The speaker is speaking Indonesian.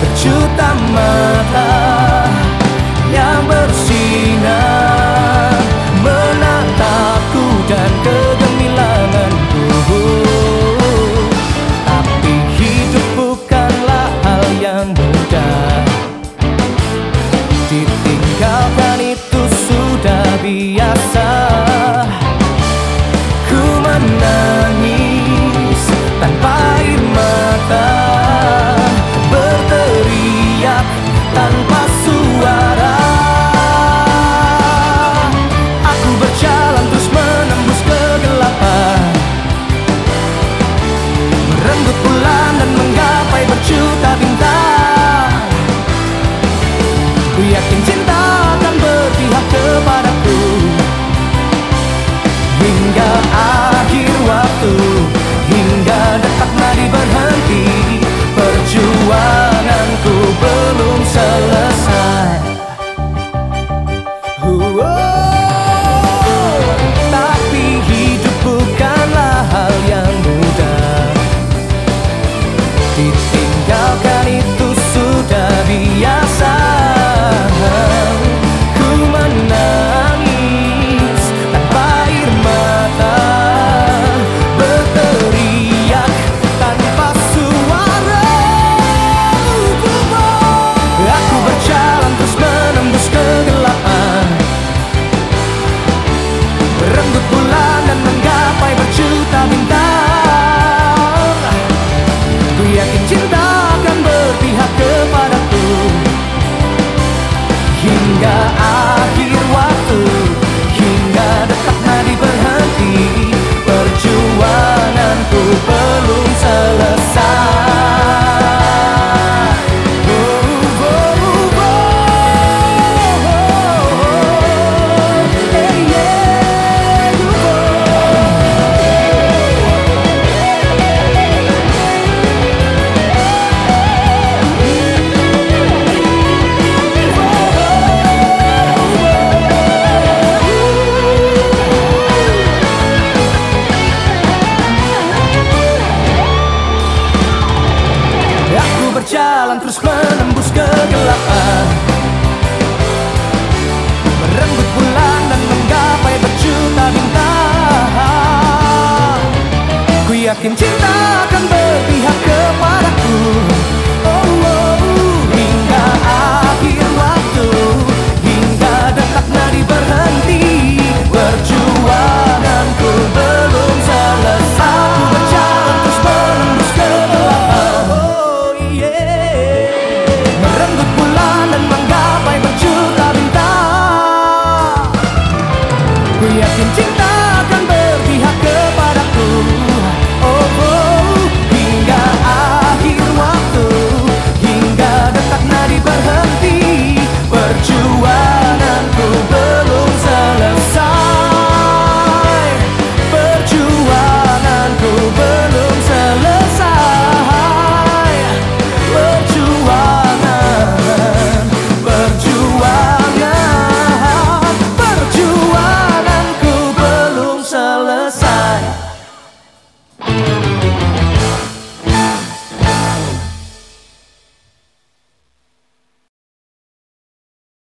Berjuta mata. tanpa suara. Aku berjalan terus menembus kegelapan. Merenggut bulan dan menggapai berjuta bintang. Ku yakin cinta Ooh, oh. Berjalan terus menembus kegelapan. Merenggut bulan dan menggapai berjuta bintang. Ku yakin cinta